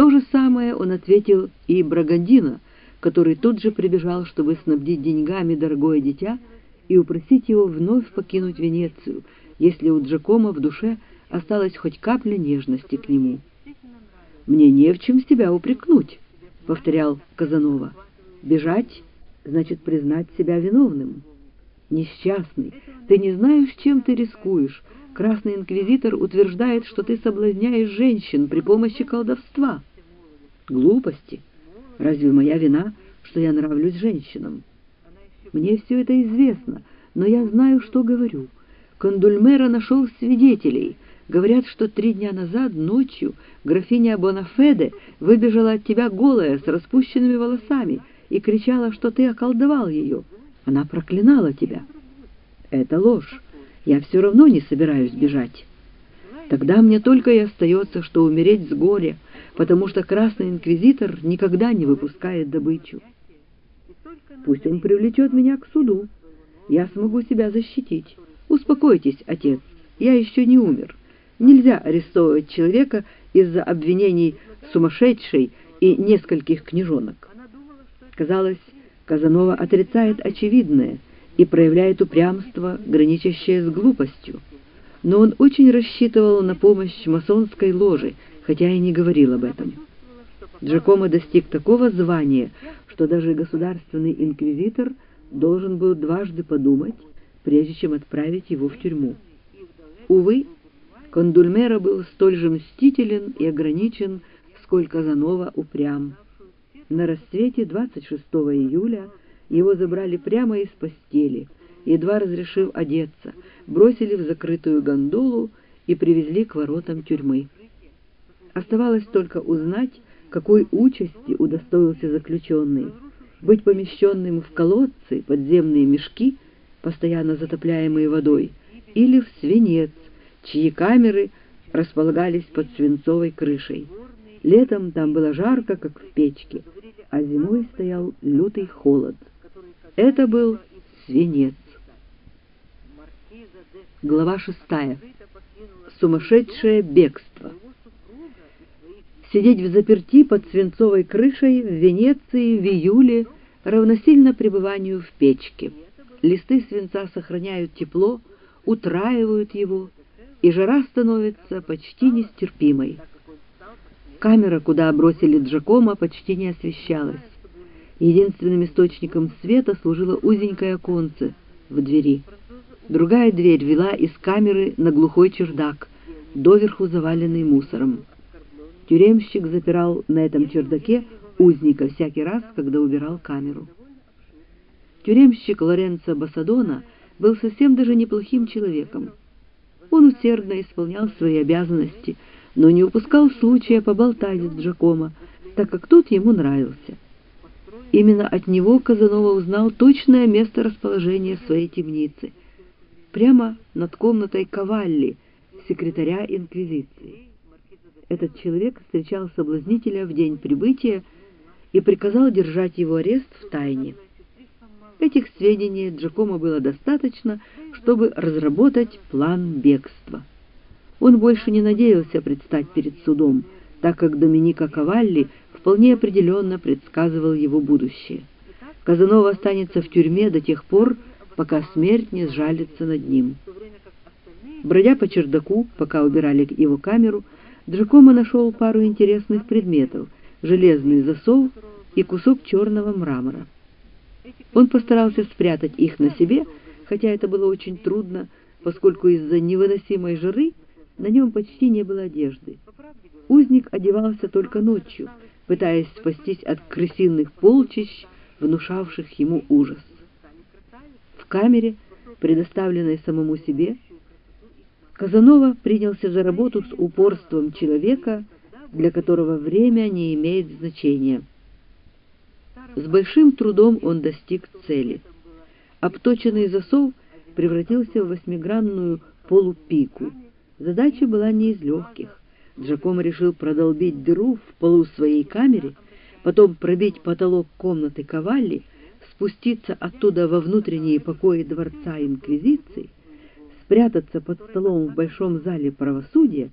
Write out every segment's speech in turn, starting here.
То же самое он ответил и Брагандино, который тут же прибежал, чтобы снабдить деньгами дорогое дитя и упросить его вновь покинуть Венецию, если у Джакомо в душе осталась хоть капля нежности к нему. «Мне не в чем себя упрекнуть», — повторял Казанова. «Бежать значит признать себя виновным. Несчастный, ты не знаешь, чем ты рискуешь. Красный инквизитор утверждает, что ты соблазняешь женщин при помощи колдовства. Глупости. Разве моя вина, что я нравлюсь женщинам? Мне все это известно, но я знаю, что говорю. Кондульмера нашел свидетелей. Говорят, что три дня назад, ночью, графиня Бонафеде выбежала от тебя голая, с распущенными волосами, и кричала, что ты околдовал ее. Она проклинала тебя. Это ложь. Я все равно не собираюсь бежать. Тогда мне только и остается, что умереть с горя, потому что Красный Инквизитор никогда не выпускает добычу. Пусть он привлечет меня к суду. Я смогу себя защитить. Успокойтесь, отец, я еще не умер. Нельзя арестовывать человека из-за обвинений сумасшедшей и нескольких книжонок. Казалось, Казанова отрицает очевидное и проявляет упрямство, граничащее с глупостью. Но он очень рассчитывал на помощь масонской ложи, хотя и не говорил об этом. Джакомо достиг такого звания, что даже государственный инквизитор должен был дважды подумать, прежде чем отправить его в тюрьму. Увы, Кондульмера был столь же мстителен и ограничен, сколько Занова упрям. На рассвете 26 июля его забрали прямо из постели, едва разрешив одеться, бросили в закрытую гондолу и привезли к воротам тюрьмы. Оставалось только узнать, какой участи удостоился заключенный, быть помещенным в колодцы, подземные мешки, постоянно затопляемые водой, или в свинец, чьи камеры располагались под свинцовой крышей. Летом там было жарко, как в печке, а зимой стоял лютый холод. Это был свинец. Глава шестая. Сумасшедшее бегство. Сидеть в заперти под свинцовой крышей в Венеции в июле равносильно пребыванию в печке. Листы свинца сохраняют тепло, утраивают его, и жара становится почти нестерпимой. Камера, куда бросили Джакома, почти не освещалась. Единственным источником света служило узенькое оконце в двери. Другая дверь вела из камеры на глухой чердак, доверху заваленный мусором. Тюремщик запирал на этом чердаке узника всякий раз, когда убирал камеру. Тюремщик Лоренцо Басадона был совсем даже неплохим человеком. Он усердно исполнял свои обязанности – но не упускал случая поболтать с Джакомо, так как тот ему нравился. Именно от него Казанова узнал точное место расположения своей темницы, прямо над комнатой Кавалли, секретаря Инквизиции. Этот человек встречал соблазнителя в день прибытия и приказал держать его арест в тайне. Этих сведений Джакомо было достаточно, чтобы разработать план бегства. Он больше не надеялся предстать перед судом, так как Доминика Кавалли вполне определенно предсказывал его будущее. Казанова останется в тюрьме до тех пор, пока смерть не сжалится над ним. Бродя по чердаку, пока убирали его камеру, Джакомо нашел пару интересных предметов, железный засов и кусок черного мрамора. Он постарался спрятать их на себе, хотя это было очень трудно, поскольку из-за невыносимой жары на нем почти не было одежды. Узник одевался только ночью, пытаясь спастись от крысиных полчищ, внушавших ему ужас. Камере, предоставленной самому себе, Казанова принялся за работу с упорством человека, для которого время не имеет значения. С большим трудом он достиг цели. Обточенный засов превратился в восьмигранную полупику — Задача была не из легких. Джакомо решил продолбить дыру в полу своей камеры, потом пробить потолок комнаты Кавалли, спуститься оттуда во внутренние покои дворца Инквизиции, спрятаться под столом в большом зале правосудия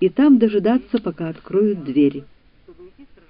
и там дожидаться, пока откроют двери.